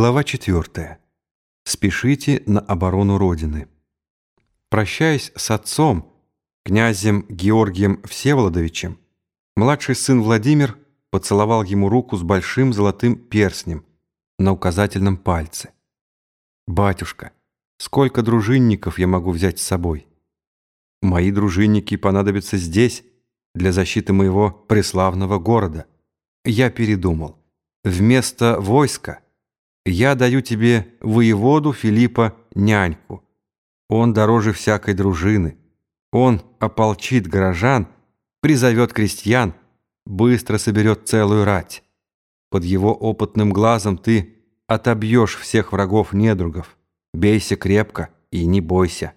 Глава 4. Спешите на оборону Родины. Прощаясь с отцом, князем Георгием Всеволодовичем, младший сын Владимир поцеловал ему руку с большим золотым перстнем на указательном пальце. «Батюшка, сколько дружинников я могу взять с собой? Мои дружинники понадобятся здесь, для защиты моего преславного города. Я передумал. Вместо войска — я даю тебе воеводу Филиппа няньку. Он дороже всякой дружины. Он ополчит горожан, призовет крестьян, быстро соберет целую рать. Под его опытным глазом ты отобьешь всех врагов-недругов. Бейся крепко и не бойся.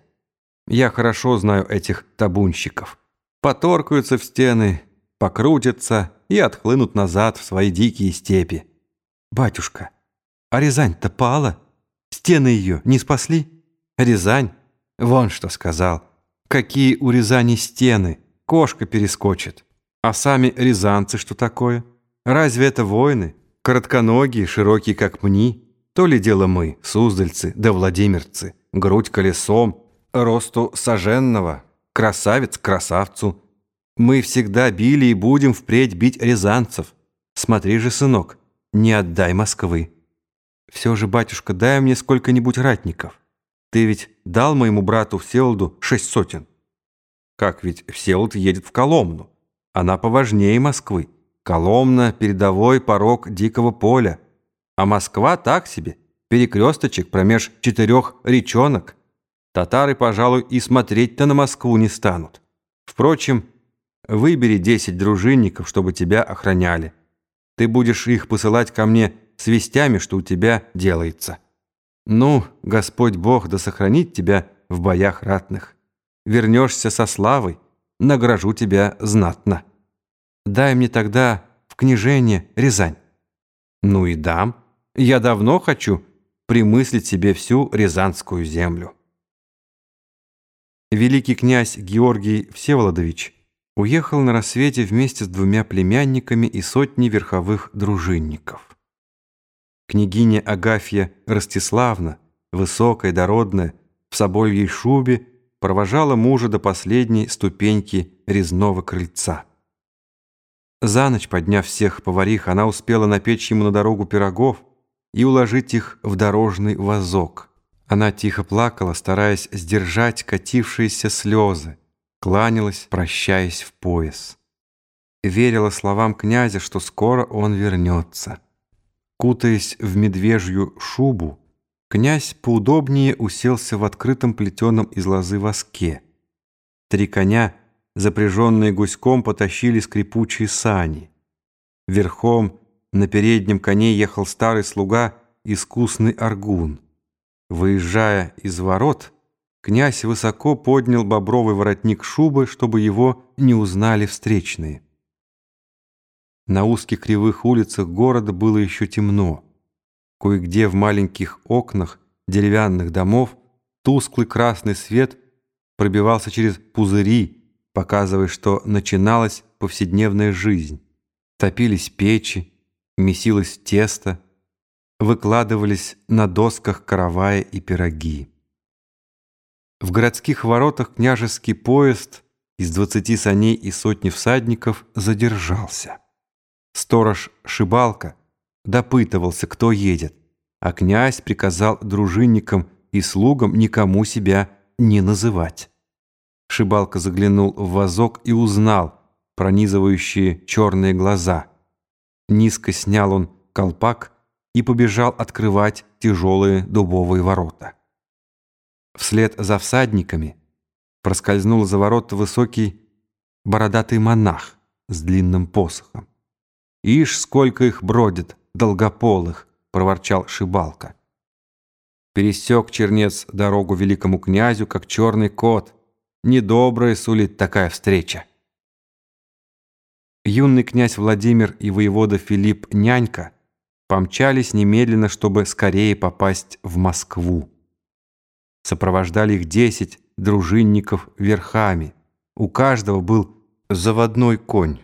Я хорошо знаю этих табунщиков. Поторкаются в стены, покрутятся и отхлынут назад в свои дикие степи. Батюшка, а Рязань-то пала. Стены ее не спасли. Рязань, вон что сказал. Какие у Рязани стены, кошка перескочит. А сами рязанцы что такое? Разве это воины? Коротконогие, широкие, как мни. То ли дело мы, суздальцы да владимирцы, грудь колесом, росту соженного, красавец красавцу. Мы всегда били и будем впредь бить рязанцев. Смотри же, сынок, не отдай Москвы. Все же, батюшка, дай мне сколько-нибудь ратников. Ты ведь дал моему брату Всеволоду шесть сотен. Как ведь Всеволод едет в Коломну? Она поважнее Москвы. Коломна — передовой порог дикого поля. А Москва так себе, перекресточек промеж четырех речонок. Татары, пожалуй, и смотреть-то на Москву не станут. Впрочем, выбери десять дружинников, чтобы тебя охраняли. Ты будешь их посылать ко мне с вестями, что у тебя делается. Ну, Господь Бог да сохранит тебя в боях ратных. Вернешься со славой, награжу тебя знатно. Дай мне тогда в княжение Рязань. Ну и дам. Я давно хочу примыслить себе всю Рязанскую землю. Великий князь Георгий Всеволодович уехал на рассвете вместе с двумя племянниками и сотней верховых дружинников. Княгиня Агафья Ростиславна, высокая, дородная, в собольей шубе, провожала мужа до последней ступеньки резного крыльца. За ночь, подняв всех поварих, она успела напечь ему на дорогу пирогов и уложить их в дорожный вазок. Она тихо плакала, стараясь сдержать катившиеся слезы, кланялась, прощаясь в пояс. Верила словам князя, что скоро он вернется. Кутаясь в медвежью шубу, князь поудобнее уселся в открытом плетеном из лозы воске. Три коня, запряженные гуськом, потащили скрипучие сани. Верхом на переднем коне ехал старый слуга, искусный аргун. Выезжая из ворот, князь высоко поднял бобровый воротник шубы, чтобы его не узнали встречные. На узких кривых улицах города было еще темно. Кое-где в маленьких окнах деревянных домов тусклый красный свет пробивался через пузыри, показывая, что начиналась повседневная жизнь. Топились печи, месилось тесто, выкладывались на досках каравая и пироги. В городских воротах княжеский поезд из двадцати саней и сотни всадников задержался. Сторож Шибалка допытывался, кто едет, а князь приказал дружинникам и слугам никому себя не называть. Шибалка заглянул в вазок и узнал пронизывающие черные глаза. Низко снял он колпак и побежал открывать тяжелые дубовые ворота. Вслед за всадниками проскользнул за ворота высокий бородатый монах с длинным посохом. «Ишь, сколько их бродит, долгополых!» — проворчал Шибалка. Пересек чернец дорогу великому князю, как черный кот. Недобрая сулит такая встреча. Юный князь Владимир и воевода Филипп Нянька помчались немедленно, чтобы скорее попасть в Москву. Сопровождали их десять дружинников верхами. У каждого был заводной конь.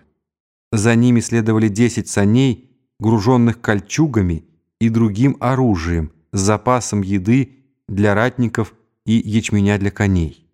За ними следовали десять саней, груженных кольчугами и другим оружием с запасом еды для ратников и ячменя для коней.